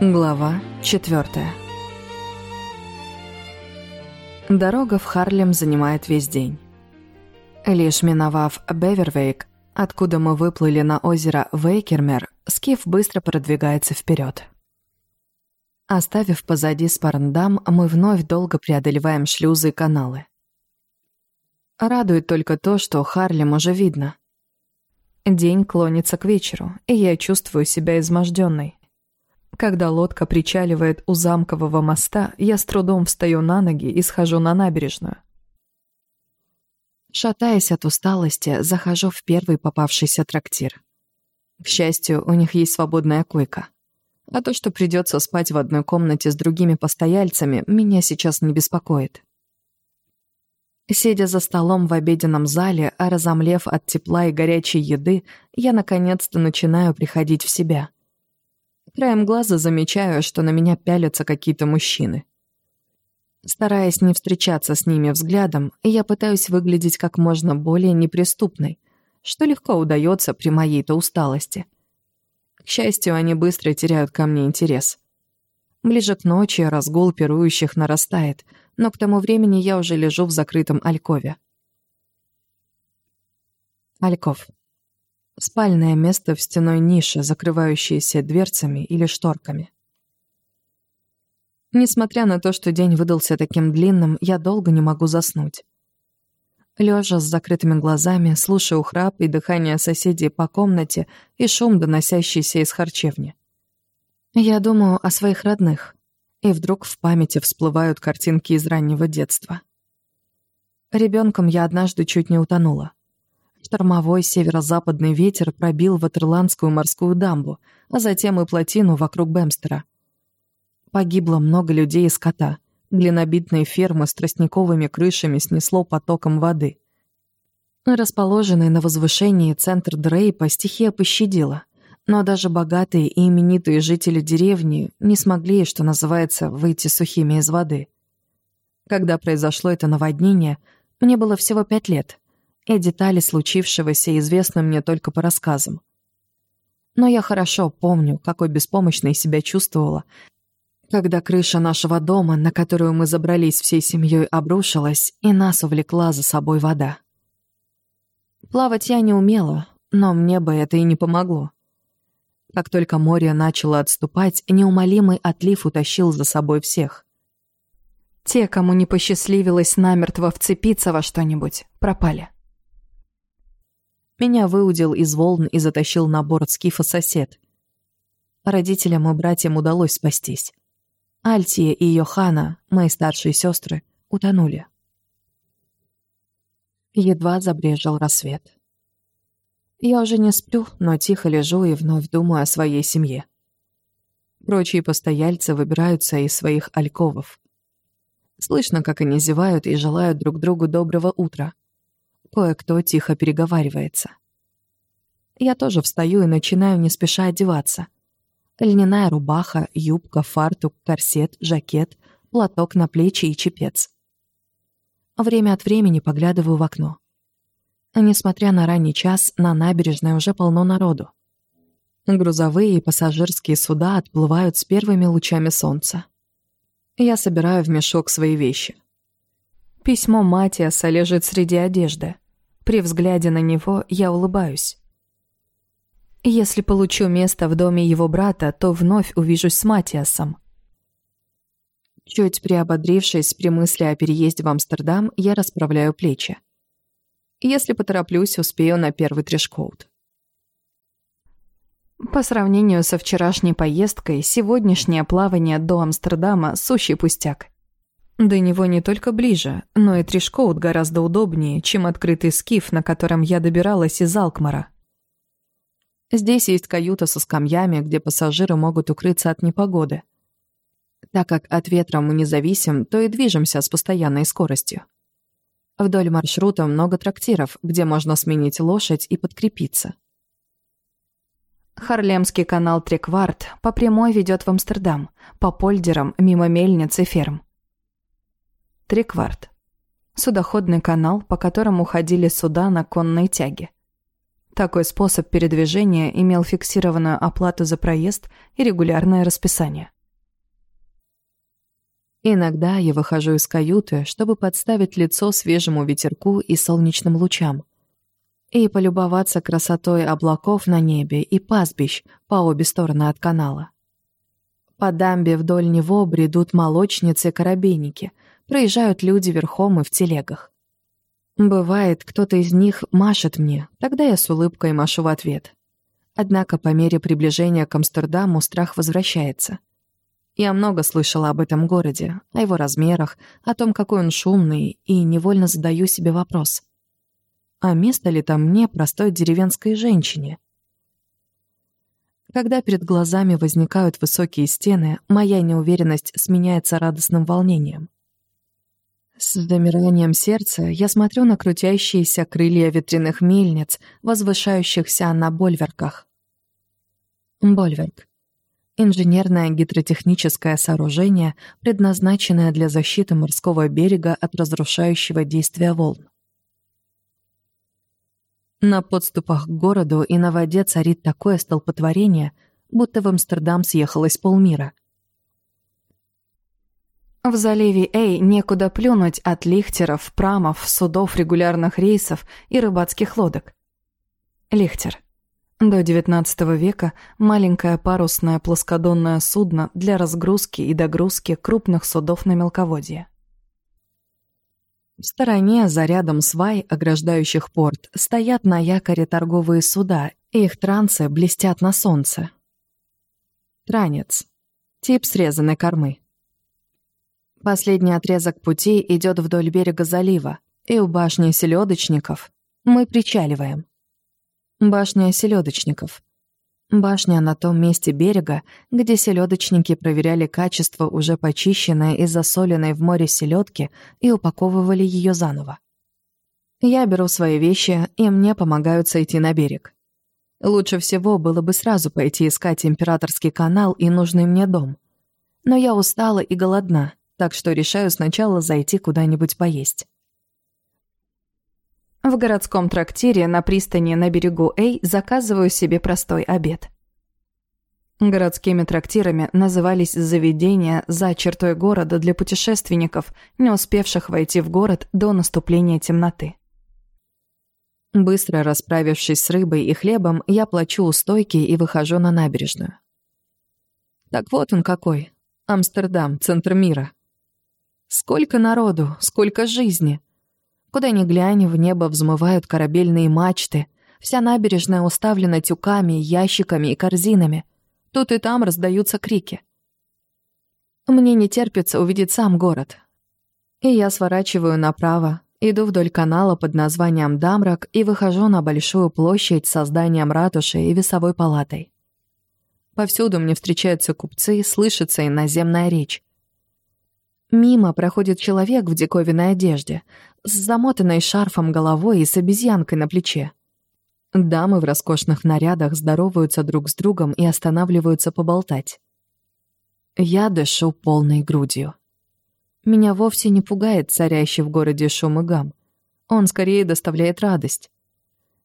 Глава четвертая. Дорога в Харлем занимает весь день. Лишь миновав Бевервейк, откуда мы выплыли на озеро Вейкермер, Скиф быстро продвигается вперед. Оставив позади Спарндам, мы вновь долго преодолеваем шлюзы и каналы. Радует только то, что Харлем уже видно. День клонится к вечеру, и я чувствую себя изможденной. Когда лодка причаливает у замкового моста, я с трудом встаю на ноги и схожу на набережную. Шатаясь от усталости, захожу в первый попавшийся трактир. К счастью, у них есть свободная койка. А то, что придется спать в одной комнате с другими постояльцами, меня сейчас не беспокоит. Сидя за столом в обеденном зале, разомлев от тепла и горячей еды, я наконец-то начинаю приходить в себя. Краем глаза замечаю, что на меня пялятся какие-то мужчины. Стараясь не встречаться с ними взглядом, я пытаюсь выглядеть как можно более неприступной, что легко удается при моей-то усталости. К счастью, они быстро теряют ко мне интерес. Ближе к ночи разгул пирующих нарастает, но к тому времени я уже лежу в закрытом алькове. Альков. Спальное место в стеной нише, закрывающееся дверцами или шторками. Несмотря на то, что день выдался таким длинным, я долго не могу заснуть. Лежа с закрытыми глазами, слушаю храп и дыхание соседей по комнате и шум, доносящийся из харчевни. Я думаю о своих родных, и вдруг в памяти всплывают картинки из раннего детства. Ребенком я однажды чуть не утонула. Штормовой северо-западный ветер пробил Ватерландскую морскую дамбу, а затем и плотину вокруг Бэмстера. Погибло много людей и скота. Глинобитные фермы с тростниковыми крышами снесло потоком воды. Расположенный на возвышении центр Дрейпа стихия пощадила, но даже богатые и именитые жители деревни не смогли, что называется, выйти сухими из воды. Когда произошло это наводнение, мне было всего пять лет — и детали случившегося известны мне только по рассказам. Но я хорошо помню, какой беспомощной себя чувствовала, когда крыша нашего дома, на которую мы забрались всей семьей, обрушилась, и нас увлекла за собой вода. Плавать я не умела, но мне бы это и не помогло. Как только море начало отступать, неумолимый отлив утащил за собой всех. Те, кому не посчастливилось намертво вцепиться во что-нибудь, пропали. Меня выудил из волн и затащил на борт скифа сосед. Родителям и братьям удалось спастись. Альтия и Йохана, мои старшие сестры, утонули. Едва забрежил рассвет. Я уже не сплю, но тихо лежу и вновь думаю о своей семье. Прочие постояльцы выбираются из своих альковов. Слышно, как они зевают и желают друг другу доброго утра. Кое-кто тихо переговаривается. Я тоже встаю и начинаю не спеша одеваться. Льняная рубаха, юбка, фартук, корсет, жакет, платок на плечи и чепец. Время от времени поглядываю в окно. Несмотря на ранний час, на набережной уже полно народу. Грузовые и пассажирские суда отплывают с первыми лучами солнца. Я собираю в мешок свои вещи. Письмо Матиаса лежит среди одежды. При взгляде на него я улыбаюсь. Если получу место в доме его брата, то вновь увижусь с Матиасом. Чуть приободрившись при мысли о переезде в Амстердам, я расправляю плечи. Если потороплюсь, успею на первый трешкоут. По сравнению со вчерашней поездкой, сегодняшнее плавание до Амстердама — сущий пустяк. До него не только ближе, но и трешкоут гораздо удобнее, чем открытый скиф, на котором я добиралась из Алкмара. Здесь есть каюта со скамьями, где пассажиры могут укрыться от непогоды. Так как от ветра мы не зависим, то и движемся с постоянной скоростью. Вдоль маршрута много трактиров, где можно сменить лошадь и подкрепиться. Харлемский канал Трекварт по прямой ведет в Амстердам, по польдерам, мимо мельниц и ферм. Трекварт. Судоходный канал, по которому ходили суда на конной тяге. Такой способ передвижения имел фиксированную оплату за проезд и регулярное расписание. Иногда я выхожу из каюты, чтобы подставить лицо свежему ветерку и солнечным лучам, и полюбоваться красотой облаков на небе и пастбищ по обе стороны от канала. По дамбе вдоль него бредут молочницы и коробейники, проезжают люди верхом и в телегах. Бывает, кто-то из них машет мне, тогда я с улыбкой машу в ответ. Однако по мере приближения к Амстердаму страх возвращается. Я много слышала об этом городе, о его размерах, о том, какой он шумный, и невольно задаю себе вопрос. А место ли там мне, простой деревенской женщине? Когда перед глазами возникают высокие стены, моя неуверенность сменяется радостным волнением. С замиранием сердца я смотрю на крутящиеся крылья ветряных мельниц, возвышающихся на больверках. Больверк. Инженерное гидротехническое сооружение, предназначенное для защиты морского берега от разрушающего действия волн. На подступах к городу и на воде царит такое столпотворение, будто в Амстердам съехалось полмира — в заливе Эй некуда плюнуть от лихтеров, прамов, судов регулярных рейсов и рыбацких лодок. Лихтер. До XIX века маленькое парусное плоскодонное судно для разгрузки и догрузки крупных судов на мелководье. В стороне, за рядом свай, ограждающих порт, стоят на якоре торговые суда, и их трансы блестят на солнце. Транец. Тип срезанной кормы. Последний отрезок пути идет вдоль берега залива, и у башни селедочников мы причаливаем. Башня селедочников. Башня на том месте берега, где селедочники проверяли качество уже почищенной и засоленной в море селедки и упаковывали ее заново. Я беру свои вещи, и мне помогают сойти на берег. Лучше всего было бы сразу пойти искать императорский канал и нужный мне дом. Но я устала и голодна, так что решаю сначала зайти куда-нибудь поесть. В городском трактире на пристани на берегу Эй заказываю себе простой обед. Городскими трактирами назывались заведения за чертой города для путешественников, не успевших войти в город до наступления темноты. Быстро расправившись с рыбой и хлебом, я плачу у стойки и выхожу на набережную. Так вот он какой. Амстердам, центр мира. Сколько народу, сколько жизни. Куда ни глянь, в небо взмывают корабельные мачты. Вся набережная уставлена тюками, ящиками и корзинами. Тут и там раздаются крики. Мне не терпится увидеть сам город. И я сворачиваю направо, иду вдоль канала под названием Дамрак и выхожу на большую площадь с зданием ратуши и весовой палатой. Повсюду мне встречаются купцы, слышится иноземная речь. Мимо проходит человек в диковинной одежде, с замотанной шарфом головой и с обезьянкой на плече. Дамы в роскошных нарядах здороваются друг с другом и останавливаются поболтать. Я дышу полной грудью. Меня вовсе не пугает царящий в городе шум и гам. Он скорее доставляет радость.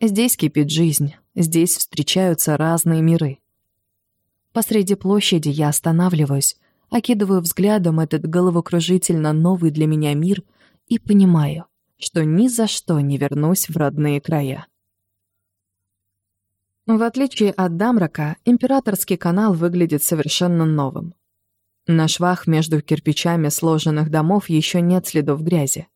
Здесь кипит жизнь, здесь встречаются разные миры. Посреди площади я останавливаюсь, окидываю взглядом этот головокружительно новый для меня мир и понимаю, что ни за что не вернусь в родные края. В отличие от Дамрака, императорский канал выглядит совершенно новым. На швах между кирпичами сложенных домов еще нет следов грязи.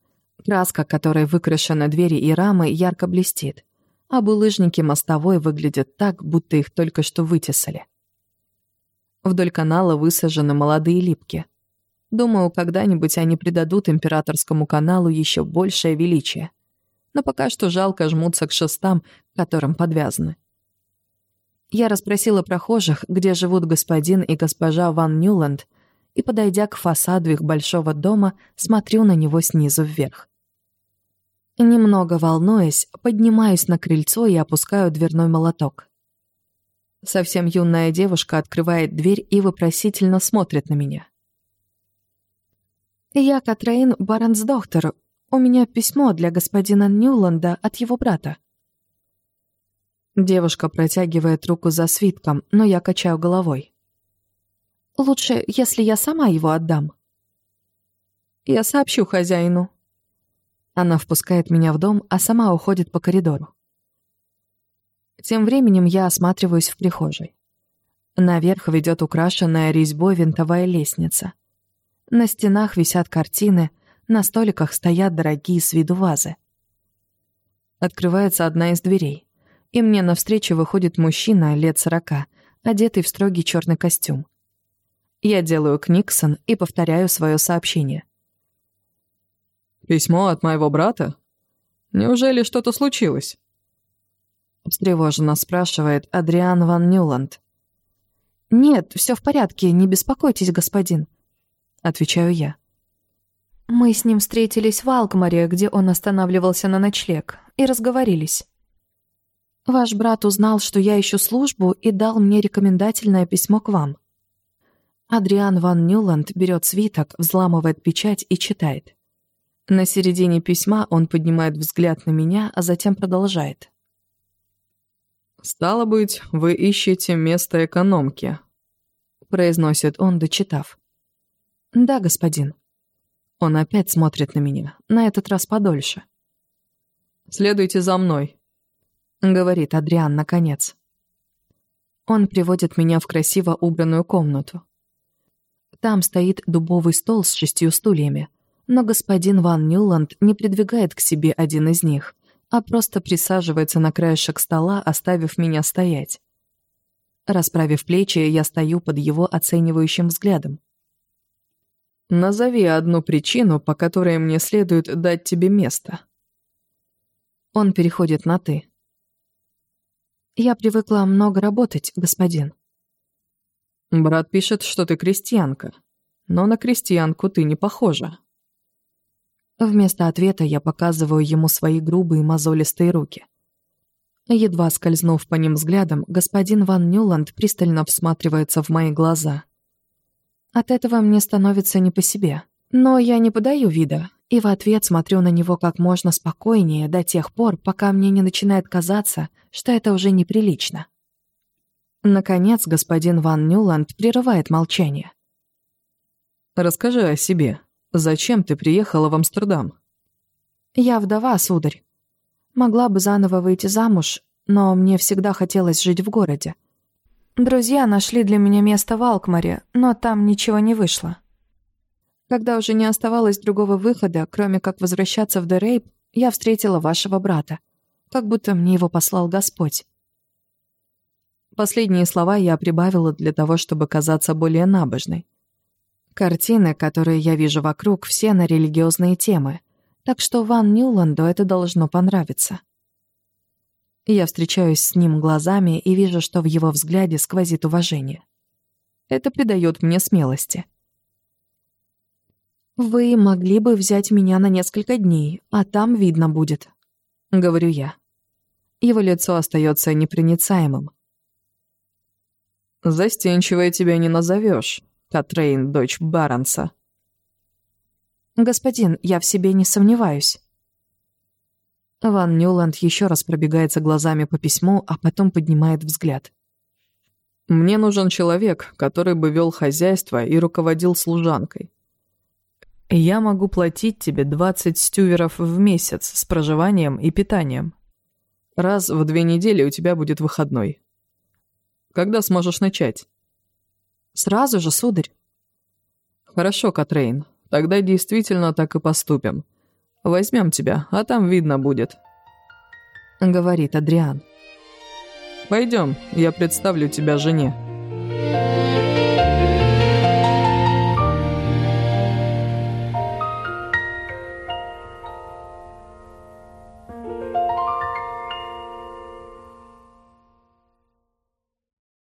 Краска, которой выкрашены двери и рамы, ярко блестит, а булыжники мостовой выглядят так, будто их только что вытесали. Вдоль канала высажены молодые липки. Думаю, когда-нибудь они придадут императорскому каналу еще большее величие. Но пока что жалко жмутся к шестам, которым подвязаны. Я расспросила прохожих, где живут господин и госпожа Ван Ньюланд, и, подойдя к фасаду их большого дома, смотрю на него снизу вверх. Немного волнуясь, поднимаюсь на крыльцо и опускаю дверной молоток. Совсем юная девушка открывает дверь и вопросительно смотрит на меня. «Я Катрейн Баренсдохтер. У меня письмо для господина Ньюланда от его брата». Девушка протягивает руку за свитком, но я качаю головой. «Лучше, если я сама его отдам». «Я сообщу хозяину». Она впускает меня в дом, а сама уходит по коридору. Тем временем я осматриваюсь в прихожей. Наверх ведет украшенная резьбой винтовая лестница. На стенах висят картины, на столиках стоят дорогие с виду вазы. Открывается одна из дверей и мне навстречу выходит мужчина лет сорока, одетый в строгий черный костюм. Я делаю книксон и повторяю свое сообщение. «Письмо от моего брата? Неужели что-то случилось?» Встревоженно спрашивает Адриан Ван Нюланд. «Нет, все в порядке, не беспокойтесь, господин», — отвечаю я. Мы с ним встретились в Алкмаре, где он останавливался на ночлег, и разговорились. Ваш брат узнал, что я ищу службу и дал мне рекомендательное письмо к вам. Адриан Ван Нюланд берет свиток, взламывает печать и читает. На середине письма он поднимает взгляд на меня, а затем продолжает. «Стало быть, вы ищете место экономки», — произносит он, дочитав. «Да, господин». Он опять смотрит на меня, на этот раз подольше. «Следуйте за мной», — говорит Адриан наконец. Он приводит меня в красиво убранную комнату. Там стоит дубовый стол с шестью стульями, но господин Ван Ньюланд не придвигает к себе один из них, а просто присаживается на краешек стола, оставив меня стоять. Расправив плечи, я стою под его оценивающим взглядом. «Назови одну причину, по которой мне следует дать тебе место». Он переходит на «ты». Я привыкла много работать, господин. Брат пишет, что ты крестьянка, но на крестьянку ты не похожа. Вместо ответа я показываю ему свои грубые мозолистые руки. Едва скользнув по ним взглядом, господин Ван Нюланд пристально всматривается в мои глаза. От этого мне становится не по себе. Но я не подаю вида, и в ответ смотрю на него как можно спокойнее до тех пор, пока мне не начинает казаться, что это уже неприлично. Наконец, господин Ван Нюланд прерывает молчание. «Расскажи о себе. Зачем ты приехала в Амстердам?» «Я вдова, сударь. Могла бы заново выйти замуж, но мне всегда хотелось жить в городе. Друзья нашли для меня место в Алкмаре, но там ничего не вышло. Когда уже не оставалось другого выхода, кроме как возвращаться в Дерейп, я встретила вашего брата. Как будто мне его послал Господь. Последние слова я прибавила для того, чтобы казаться более набожной. Картины, которые я вижу вокруг, все на религиозные темы, так что Ван Ньюланду это должно понравиться. Я встречаюсь с ним глазами и вижу, что в его взгляде сквозит уважение. Это придает мне смелости. «Вы могли бы взять меня на несколько дней, а там видно будет», — говорю я. Его лицо остается непроницаемым. «Застенчивой тебя не назовешь, Катрейн, дочь Баронса». «Господин, я в себе не сомневаюсь». Ван Нюланд еще раз пробегается глазами по письму, а потом поднимает взгляд. «Мне нужен человек, который бы вел хозяйство и руководил служанкой. Я могу платить тебе 20 стюверов в месяц с проживанием и питанием. Раз в две недели у тебя будет выходной. Когда сможешь начать? Сразу же, сударь. Хорошо, Катрейн. Тогда действительно так и поступим. Возьмем тебя, а там видно будет. Говорит Адриан. Пойдем, я представлю тебя жене.